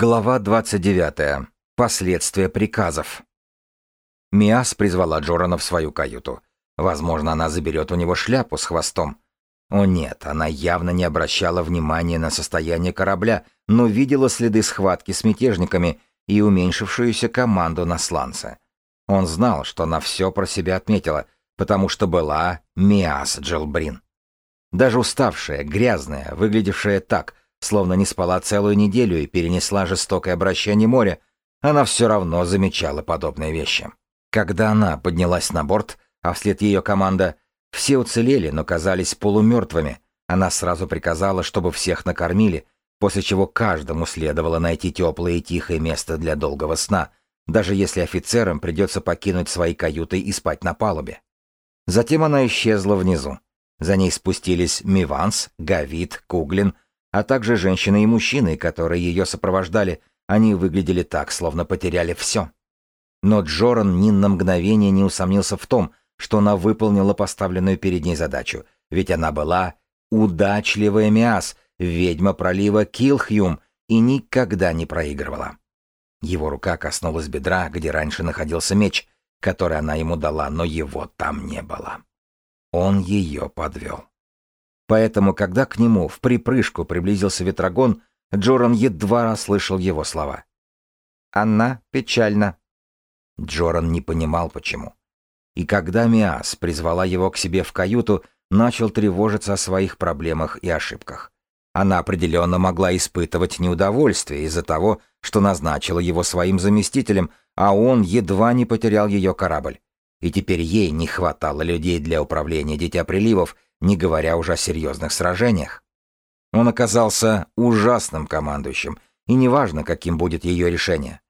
Глава 29. Последствия приказов. Миас призвала Джорана в свою каюту. Возможно, она заберет у него шляпу с хвостом. О нет, она явно не обращала внимания на состояние корабля, но видела следы схватки с мятежниками и уменьшившуюся команду на сланце. Он знал, что она все про себя отметила, потому что была Миас Джилбрин. Даже уставшая, грязная, выглядевшая так, словно не спала целую неделю и перенесла жестокое обращение моря, она все равно замечала подобные вещи. Когда она поднялась на борт, а вслед ее команда, все уцелели, но казались полумертвыми, она сразу приказала, чтобы всех накормили, после чего каждому следовало найти теплое и тихое место для долгого сна, даже если офицерам придется покинуть свои каюты и спать на палубе. Затем она исчезла внизу. За ней спустились Миванс, Гавит, Куглин — а также женщины и мужчины, которые ее сопровождали, они выглядели так, словно потеряли все. Но Джоран ни на мгновение не усомнился в том, что она выполнила поставленную перед ней задачу, ведь она была удачливая Миас, ведьма пролива Килхюм, и никогда не проигрывала. Его рука коснулась бедра, где раньше находился меч, который она ему дала, но его там не было. Он ее подвел. Поэтому, когда к нему в припрыжку приблизился Ветрогон, Джоран едва расслышал его слова. «Она печальна». Джоран не понимал, почему. И когда Миас призвала его к себе в каюту, начал тревожиться о своих проблемах и ошибках. Она определенно могла испытывать неудовольствие из-за того, что назначила его своим заместителем, а он едва не потерял ее корабль. И теперь ей не хватало людей для управления Дитя Приливов, не говоря уже о серьезных сражениях. Он оказался ужасным командующим, и неважно, каким будет ее решение.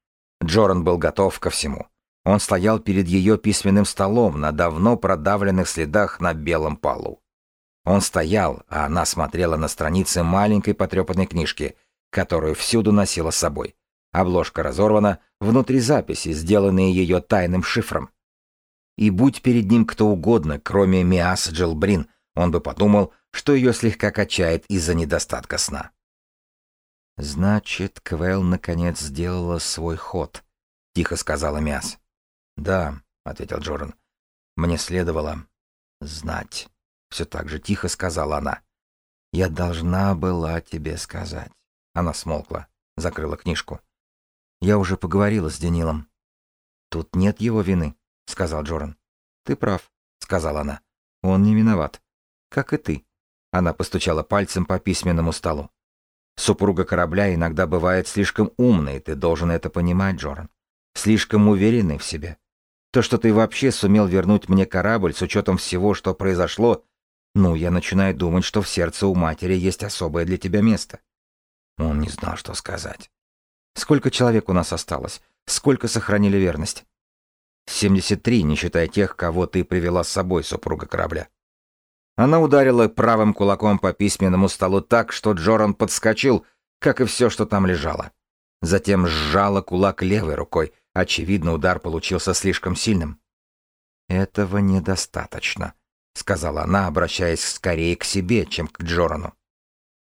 Джоран был готов ко всему. Он стоял перед ее письменным столом на давно продавленных следах на белом полу. Он стоял, а она смотрела на страницы маленькой потрепанной книжки, которую всюду носила с собой. Обложка разорвана, внутри записи, сделанные ее тайным шифром. И будь перед ним кто угодно, кроме Миас Джилбрин, он бы подумал, что ее слегка качает из-за недостатка сна. «Значит, Квел наконец сделала свой ход», — тихо сказала Мяс. «Да», — ответил Джоран. «Мне следовало знать». Все так же тихо сказала она. «Я должна была тебе сказать». Она смолкла, закрыла книжку. «Я уже поговорила с Денилом». «Тут нет его вины», — сказал Джоран. «Ты прав», — сказала она. «Он не виноват как и ты. Она постучала пальцем по письменному столу. Супруга корабля иногда бывает слишком умной, ты должен это понимать, Джоран. Слишком уверенный в себе. То, что ты вообще сумел вернуть мне корабль с учетом всего, что произошло, ну, я начинаю думать, что в сердце у матери есть особое для тебя место. Он не знал, что сказать. Сколько человек у нас осталось? Сколько сохранили верность? 73, не считая тех, кого ты привела с собой, супруга корабля. Она ударила правым кулаком по письменному столу так, что Джоран подскочил, как и все, что там лежало. Затем сжала кулак левой рукой. Очевидно, удар получился слишком сильным. «Этого недостаточно», — сказала она, обращаясь скорее к себе, чем к Джорану.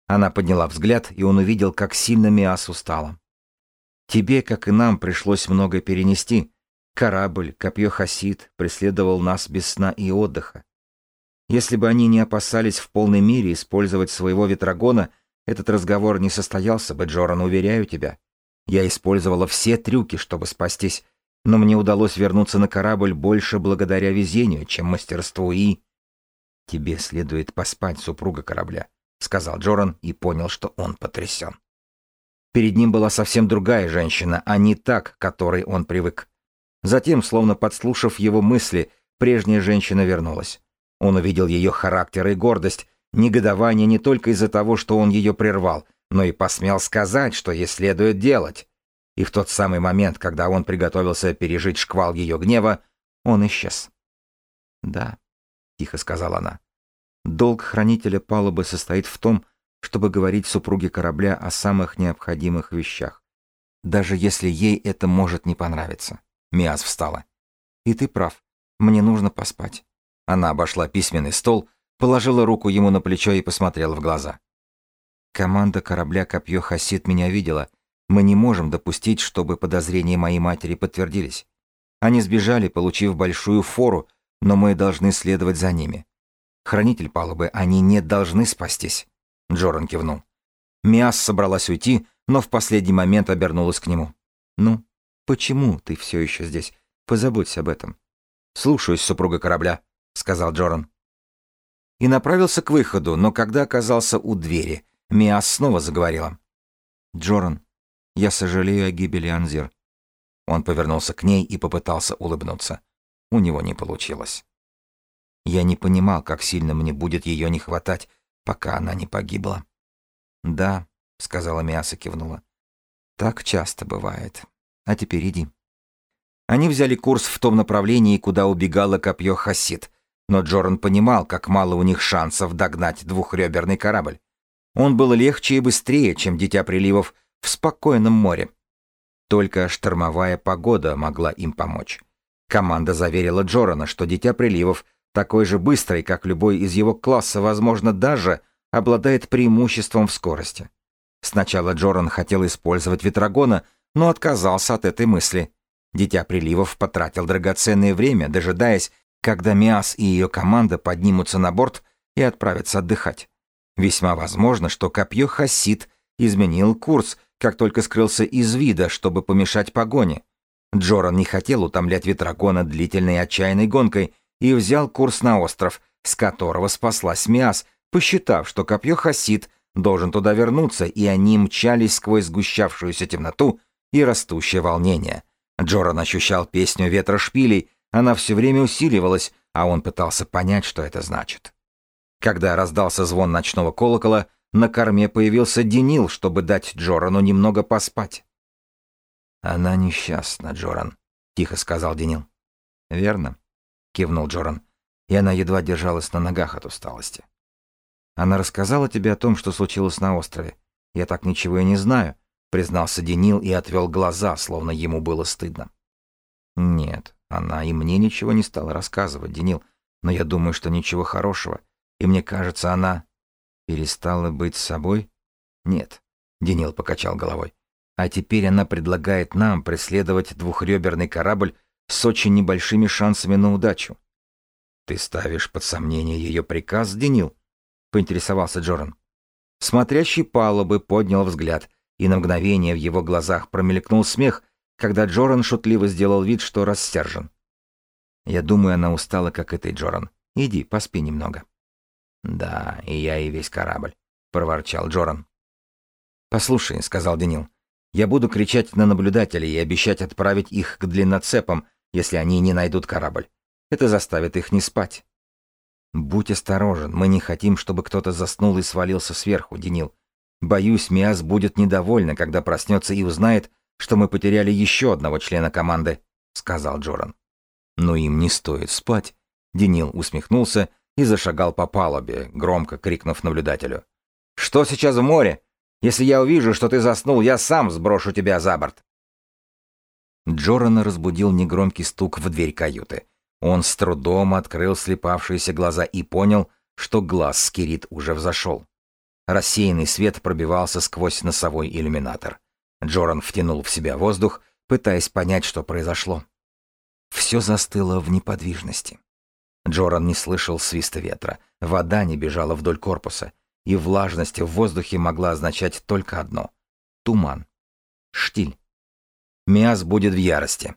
Она подняла взгляд, и он увидел, как сильно Миас устала. «Тебе, как и нам, пришлось много перенести. Корабль, копье Хасид, преследовал нас без сна и отдыха. Если бы они не опасались в полной мере использовать своего ветрогона, этот разговор не состоялся бы, Джоран, уверяю тебя. Я использовала все трюки, чтобы спастись, но мне удалось вернуться на корабль больше благодаря везению, чем мастерству и... «Тебе следует поспать, супруга корабля», — сказал Джоран и понял, что он потрясен. Перед ним была совсем другая женщина, а не так, к которой он привык. Затем, словно подслушав его мысли, прежняя женщина вернулась. Он увидел ее характер и гордость, негодование не только из-за того, что он ее прервал, но и посмел сказать, что ей следует делать. И в тот самый момент, когда он приготовился пережить шквал ее гнева, он исчез. «Да», — тихо сказала она, — «долг хранителя палубы состоит в том, чтобы говорить супруге корабля о самых необходимых вещах. Даже если ей это может не понравиться». Миас встала. «И ты прав. Мне нужно поспать. Она обошла письменный стол, положила руку ему на плечо и посмотрела в глаза. Команда корабля «Копье Хасид» меня видела. Мы не можем допустить, чтобы подозрения моей матери подтвердились. Они сбежали, получив большую фору, но мы должны следовать за ними. Хранитель палубы, они не должны спастись. Джоран кивнул. Миас собралась уйти, но в последний момент обернулась к нему. «Ну, почему ты все еще здесь? Позаботься об этом». «Слушаюсь, супруга корабля», — сказал Джоран. И направился к выходу, но когда оказался у двери, Миас снова заговорила. «Джоран, я сожалею о гибели Анзир». Он повернулся к ней и попытался улыбнуться. У него не получилось. Я не понимал, как сильно мне будет ее не хватать, пока она не погибла. «Да», — сказала Миаса, кивнула. «Так часто бывает. А теперь иди». Они взяли курс в том направлении, куда убегало копье Хасид, но Джоран понимал, как мало у них шансов догнать двухреберный корабль. Он был легче и быстрее, чем Дитя Приливов в спокойном море. Только штормовая погода могла им помочь. Команда заверила Джорана, что Дитя Приливов такой же быстрый, как любой из его класса, возможно, даже обладает преимуществом в скорости. Сначала Джоран хотел использовать ветрогона, но отказался от этой мысли. Дитя Приливов потратил драгоценное время, дожидаясь, когда Миас и ее команда поднимутся на борт и отправятся отдыхать. Весьма возможно, что копье Хасид изменил курс, как только скрылся из вида, чтобы помешать погоне. Джоран не хотел утомлять ветрогона длительной отчаянной гонкой и взял курс на остров, с которого спаслась Миас, посчитав, что копье Хасид должен туда вернуться, и они мчались сквозь сгущавшуюся темноту и растущее волнение. Джоран ощущал песню ветра шпилей, она все время усиливалась, а он пытался понять, что это значит. Когда раздался звон ночного колокола, на корме появился Денил, чтобы дать Джорану немного поспать. «Она несчастна, Джоран», — тихо сказал Денил. «Верно», — кивнул Джоран, и она едва держалась на ногах от усталости. «Она рассказала тебе о том, что случилось на острове. Я так ничего и не знаю», — признался Денил и отвел глаза, словно ему было стыдно. «Нет, она и мне ничего не стала рассказывать, Денил, но я думаю, что ничего хорошего, и мне кажется, она...» «Перестала быть собой?» «Нет», — Денил покачал головой. «А теперь она предлагает нам преследовать двухреберный корабль с очень небольшими шансами на удачу. «Ты ставишь под сомнение ее приказ, Денил?» — поинтересовался Джоран. Смотрящий палубы поднял взгляд, и на мгновение в его глазах промелькнул смех, когда Джоран шутливо сделал вид, что рассержен. «Я думаю, она устала, как и ты, Джоран. Иди, поспи немного». «Да, и я, и весь корабль», — проворчал Джоран. «Послушай», — сказал Денил, — «я буду кричать на наблюдателей и обещать отправить их к длинноцепам, если они не найдут корабль. Это заставит их не спать. Будь осторожен, мы не хотим, чтобы кто-то заснул и свалился сверху, Денил. Боюсь, Миас будет недовольна, когда проснется и узнает, что мы потеряли еще одного члена команды, сказал Джоран. Но им не стоит спать. Денил усмехнулся и зашагал по палубе, громко крикнув наблюдателю. «Что сейчас в море? Если я увижу, что ты заснул, я сам сброшу тебя за борт». Джорана разбудил негромкий стук в дверь каюты. Он с трудом открыл слепавшиеся глаза и понял, что глаз Скирит уже взошел. Рассеянный свет пробивался сквозь носовой иллюминатор. Джоран втянул в себя воздух, пытаясь понять, что произошло. Все застыло в неподвижности. Джоран не слышал свиста ветра, вода не бежала вдоль корпуса, и влажность в воздухе могла означать только одно — туман. Штиль. Миас будет в ярости.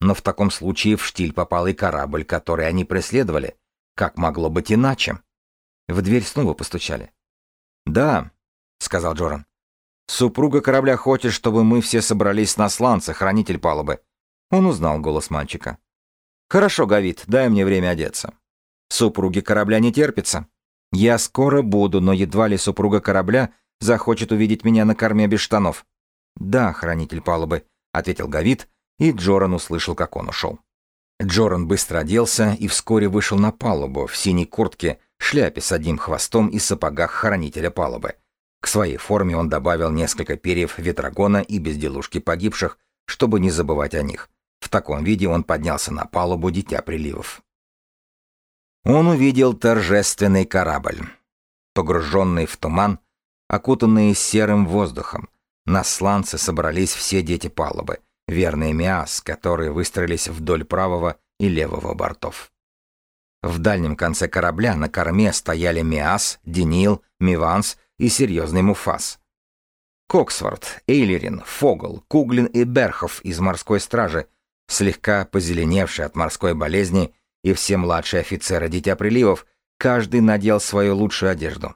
Но в таком случае в штиль попал и корабль, который они преследовали. Как могло быть иначе? В дверь снова постучали. «Да», — сказал Джоран. «Супруга корабля хочет, чтобы мы все собрались на сланце, хранитель палубы». Он узнал голос мальчика. «Хорошо, Гавит, дай мне время одеться». «Супруги корабля не терпится. Я скоро буду, но едва ли супруга корабля захочет увидеть меня на корме без штанов». «Да, хранитель палубы», ответил Гавит, и Джоран услышал, как он ушел. Джоран быстро оделся и вскоре вышел на палубу в синей куртке, шляпе с одним хвостом и сапогах хранителя палубы. К своей форме он добавил несколько перьев ветрогона и безделушки погибших, чтобы не забывать о них. В таком виде он поднялся на палубу Дитя Приливов. Он увидел торжественный корабль, погруженный в туман, окутанный серым воздухом, На сланце собрались все дети палубы, верные Миас, которые выстроились вдоль правого и левого бортов. В дальнем конце корабля на корме стояли Миас, Денил, Миванс и серьезный Муфас. Коксфорд, Эйлерин, Фогл, Куглин и Берхов из морской стражи, слегка позеленевшие от морской болезни, и все младшие офицеры Дитя Приливов, каждый надел свою лучшую одежду.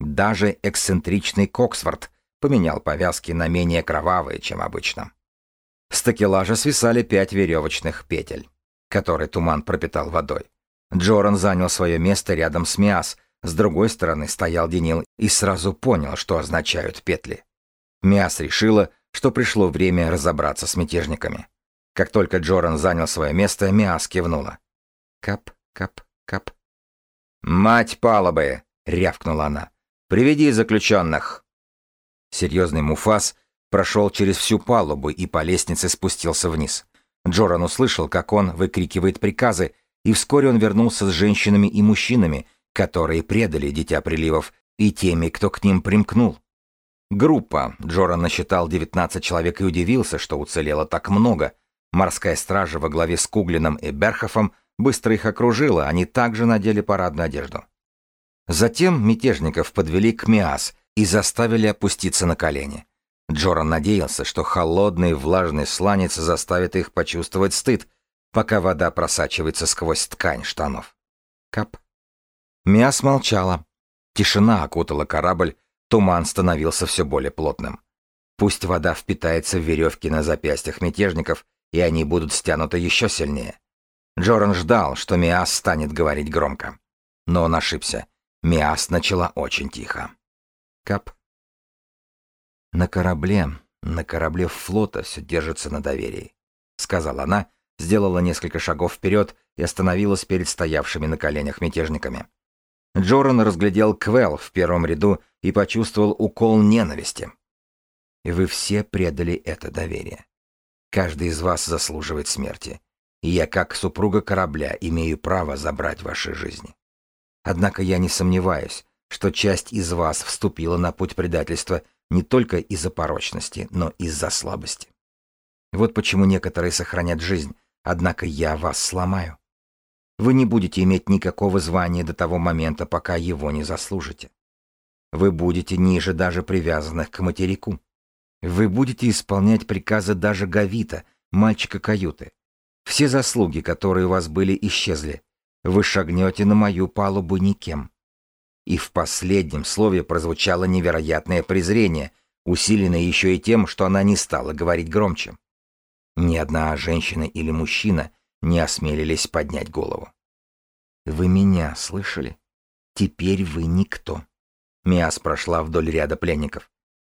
Даже эксцентричный Коксфорд поменял повязки на менее кровавые, чем обычно. С такелажа свисали пять веревочных петель, которые туман пропитал водой. Джоран занял свое место рядом с Миас, с другой стороны стоял Денил и сразу понял, что означают петли. Миас решила, что пришло время разобраться с мятежниками. Как только Джоран занял свое место, Миас кивнула. «Кап, кап, кап». «Мать палубы!» — рявкнула она. «Приведи заключенных!» Серьезный Муфас прошел через всю палубу и по лестнице спустился вниз. Джоран услышал, как он выкрикивает приказы, и вскоре он вернулся с женщинами и мужчинами, которые предали Дитя Приливов, и теми, кто к ним примкнул. Группа. Джоран насчитал 19 человек и удивился, что уцелело так много. Морская стража во главе с Куглином и Берхофом быстро их окружила, они также надели парадную одежду. Затем мятежников подвели к Миас и заставили опуститься на колени. Джоран надеялся, что холодный влажный сланец заставит их почувствовать стыд, пока вода просачивается сквозь ткань штанов. Кап. Миас молчала. Тишина окутала корабль, туман становился все более плотным. Пусть вода впитается в веревки на запястьях мятежников, и они будут стянуты еще сильнее. Джоран ждал, что Миас станет говорить громко. Но он ошибся. Миас начала очень тихо. Кап. На корабле, на корабле флота все держится на доверии, сказала она, сделала несколько шагов вперед и остановилась перед стоявшими на коленях мятежниками. Джоран разглядел Квел в первом ряду и почувствовал укол ненависти. Вы все предали это доверие. Каждый из вас заслуживает смерти. И я, как супруга корабля, имею право забрать ваши жизни. Однако я не сомневаюсь, что часть из вас вступила на путь предательства не только из-за порочности, но из-за слабости. Вот почему некоторые сохранят жизнь, однако я вас сломаю. Вы не будете иметь никакого звания до того момента, пока его не заслужите. Вы будете ниже даже привязанных к материку. Вы будете исполнять приказы даже Гавита, мальчика каюты. Все заслуги, которые у вас были, исчезли. Вы шагнете на мою палубу никем. И в последнем слове прозвучало невероятное презрение, усиленное еще и тем, что она не стала говорить громче. Ни одна женщина или мужчина не осмелились поднять голову. «Вы меня слышали? Теперь вы никто». Миас прошла вдоль ряда пленников.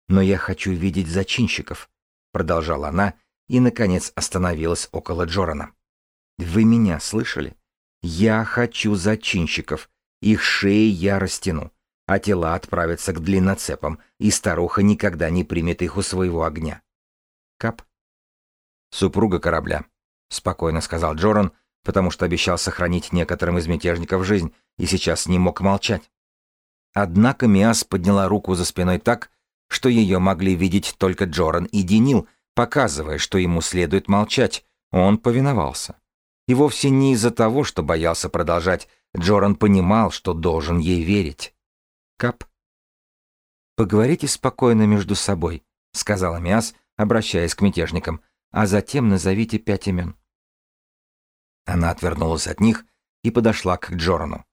«Но я хочу видеть зачинщиков», — продолжала она и, наконец, остановилась около Джорана. «Вы меня слышали? Я хочу зачинщиков, их шеи я растяну, а тела отправятся к длинноцепам, и старуха никогда не примет их у своего огня. Кап. Супруга корабля, спокойно сказал Джоран, потому что обещал сохранить некоторым из мятежников жизнь и сейчас не мог молчать. Однако Миас подняла руку за спиной так, что ее могли видеть только Джоран и Денил, показывая, что ему следует молчать. Он повиновался. И вовсе не из-за того, что боялся продолжать Джоран понимал, что должен ей верить. Кап. «Поговорите спокойно между собой», — сказала Миас, обращаясь к мятежникам, «а затем назовите пять имен». Она отвернулась от них и подошла к Джорану.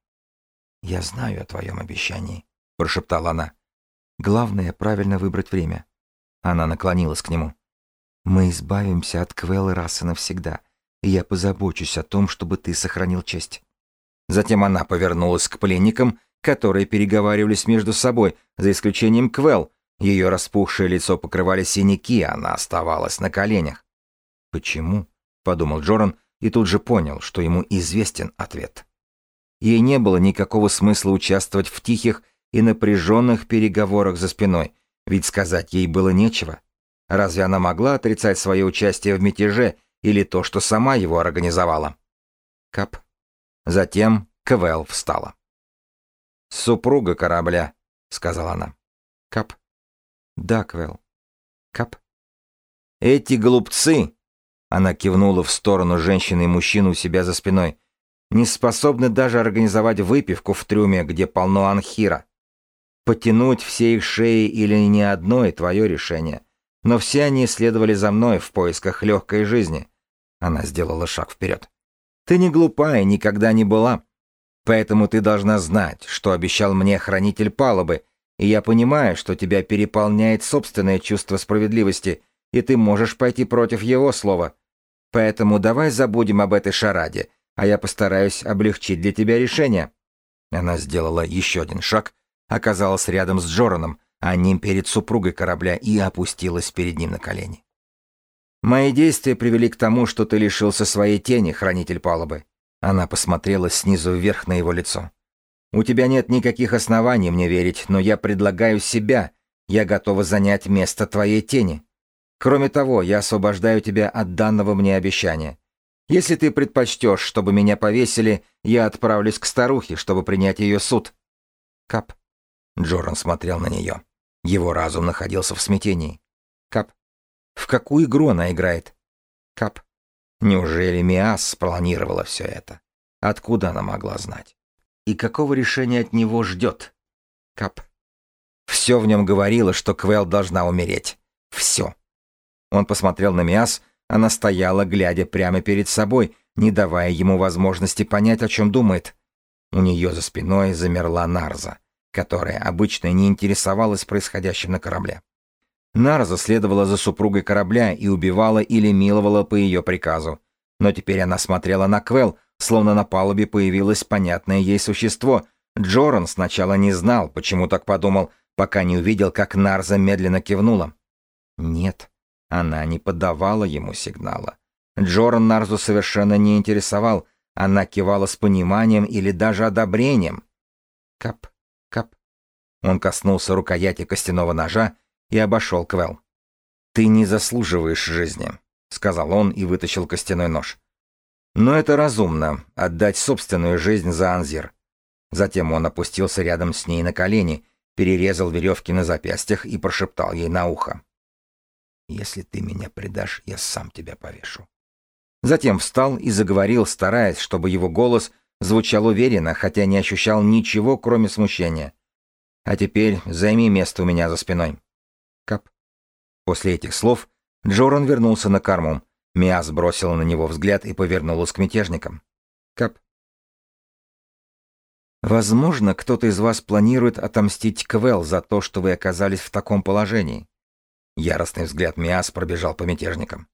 «Я знаю о твоем обещании», — прошептала она. «Главное — правильно выбрать время». Она наклонилась к нему. «Мы избавимся от Квеллы расы навсегда, и я позабочусь о том, чтобы ты сохранил честь». Затем она повернулась к пленникам, которые переговаривались между собой, за исключением Квел. Ее распухшее лицо покрывали синяки, она оставалась на коленях. «Почему?» — подумал Джоран и тут же понял, что ему известен ответ. Ей не было никакого смысла участвовать в тихих и напряженных переговорах за спиной, ведь сказать ей было нечего. Разве она могла отрицать свое участие в мятеже или то, что сама его организовала? Кап Затем Квел встала. «Супруга корабля», — сказала она. «Кап». «Да, Квел». Кап. Эти голубцы, она кивнула в сторону женщины и мужчины у себя за спиной, не способны даже организовать выпивку в трюме, где полно анхира. Потянуть все их шеи или не одно и твое решение. Но все они следовали за мной в поисках легкой жизни. Она сделала шаг вперед. Ты не глупая, никогда не была. Поэтому ты должна знать, что обещал мне хранитель палубы, и я понимаю, что тебя переполняет собственное чувство справедливости, и ты можешь пойти против его слова. Поэтому давай забудем об этой шараде, а я постараюсь облегчить для тебя решение». Она сделала еще один шаг, оказалась рядом с Джораном, а ним перед супругой корабля и опустилась перед ним на колени. «Мои действия привели к тому, что ты лишился своей тени, хранитель палубы». Она посмотрела снизу вверх на его лицо. «У тебя нет никаких оснований мне верить, но я предлагаю себя. Я готова занять место твоей тени. Кроме того, я освобождаю тебя от данного мне обещания. Если ты предпочтешь, чтобы меня повесили, я отправлюсь к старухе, чтобы принять ее суд». «Кап». Джоран смотрел на нее. Его разум находился в смятении. «Кап, в какую игру она играет?» «Кап, неужели Миас спланировала все это? Откуда она могла знать? И какого решения от него ждет?» «Кап». Все в нем говорило, что Квел должна умереть. Все. Он посмотрел на Миас, она стояла, глядя прямо перед собой, не давая ему возможности понять, о чем думает. У нее за спиной замерла Нарза, которая обычно не интересовалась происходящим на корабле. Нарза следовала за супругой корабля и убивала или миловала по ее приказу. Но теперь она смотрела на Квел, словно на палубе появилось понятное ей существо. Джоран сначала не знал, почему так подумал, пока не увидел, как Нарза медленно кивнула. «Нет», она не подавала ему сигнала. Джоран Нарзу совершенно не интересовал, она кивала с пониманием или даже одобрением. Кап, кап. Он коснулся рукояти костяного ножа и обошел Квел. «Ты не заслуживаешь жизни», — сказал он и вытащил костяной нож. «Но это разумно — отдать собственную жизнь за Анзир». Затем он опустился рядом с ней на колени, перерезал веревки на запястьях и прошептал ей на ухо. Если ты меня предашь, я сам тебя повешу. Затем встал и заговорил, стараясь, чтобы его голос звучал уверенно, хотя не ощущал ничего, кроме смущения. А теперь займи место у меня за спиной. Кап. После этих слов Джоран вернулся на корму. Миас бросила на него взгляд и повернулась к мятежникам. Кап. Возможно, кто-то из вас планирует отомстить Квел за то, что вы оказались в таком положении. Яростный взгляд Миас пробежал по мятежникам.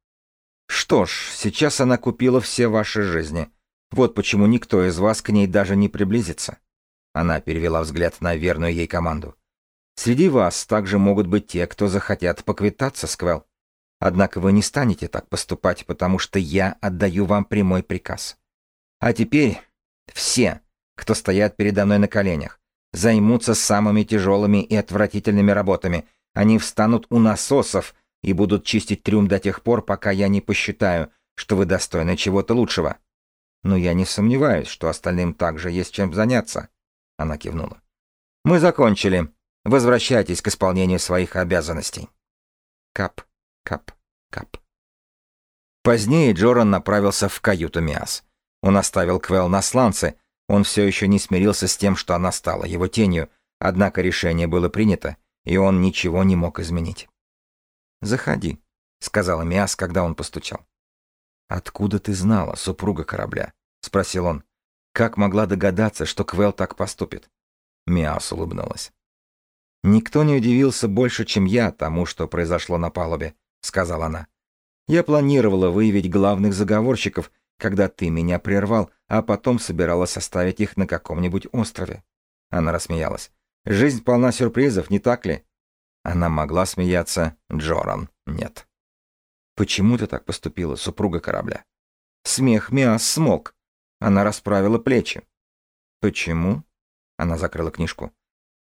«Что ж, сейчас она купила все ваши жизни. Вот почему никто из вас к ней даже не приблизится». Она перевела взгляд на верную ей команду. «Среди вас также могут быть те, кто захотят поквитаться с. Однако вы не станете так поступать, потому что я отдаю вам прямой приказ. А теперь все, кто стоят передо мной на коленях, займутся самыми тяжелыми и отвратительными работами — они встанут у насосов и будут чистить трюм до тех пор, пока я не посчитаю, что вы достойны чего-то лучшего. Но я не сомневаюсь, что остальным также есть чем заняться. Она кивнула. Мы закончили. Возвращайтесь к исполнению своих обязанностей. Кап, кап, кап. Позднее Джоран направился в каюту Миас. Он оставил Квел на сланце. Он все еще не смирился с тем, что она стала его тенью, однако решение было принято, и он ничего не мог изменить. «Заходи», — сказала Миас, когда он постучал. «Откуда ты знала, супруга корабля?» — спросил он. «Как могла догадаться, что Квел так поступит?» Миас улыбнулась. «Никто не удивился больше, чем я, тому, что произошло на палубе», — сказала она. «Я планировала выявить главных заговорщиков, когда ты меня прервал, а потом собиралась оставить их на каком-нибудь острове». Она рассмеялась. Жизнь полна сюрпризов, не так ли? Она могла смеяться, Джоран нет. Почему ты так поступила, супруга корабля? Смех Миас смолк. Она расправила плечи. Почему? Она закрыла книжку.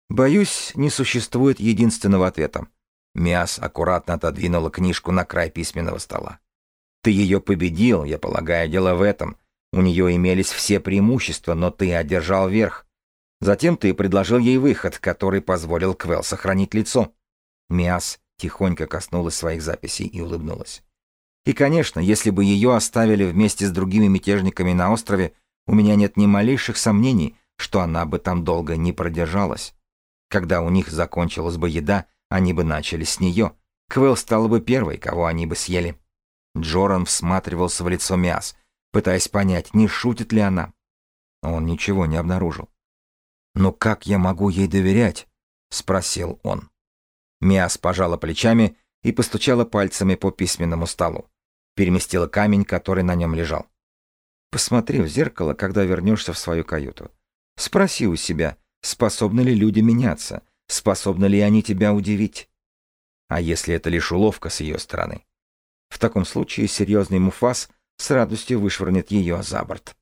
Боюсь, не существует единственного ответа. Миас аккуратно отодвинула книжку на край письменного стола. Ты ее победил, я полагаю, дело в этом. У нее имелись все преимущества, но ты одержал верх. Затем ты предложил ей выход, который позволил Квел сохранить лицо. Миас тихонько коснулась своих записей и улыбнулась. И, конечно, если бы ее оставили вместе с другими мятежниками на острове, у меня нет ни малейших сомнений, что она бы там долго не продержалась. Когда у них закончилась бы еда, они бы начали с нее. Квелл стала бы первой, кого они бы съели. Джоран всматривался в лицо Миас, пытаясь понять, не шутит ли она. Он ничего не обнаружил. «Но как я могу ей доверять?» — спросил он. Миас пожала плечами и постучала пальцами по письменному столу. Переместила камень, который на нем лежал. «Посмотри в зеркало, когда вернешься в свою каюту. Спроси у себя, способны ли люди меняться, способны ли они тебя удивить. А если это лишь уловка с ее стороны? В таком случае серьезный Муфас с радостью вышвырнет ее за борт.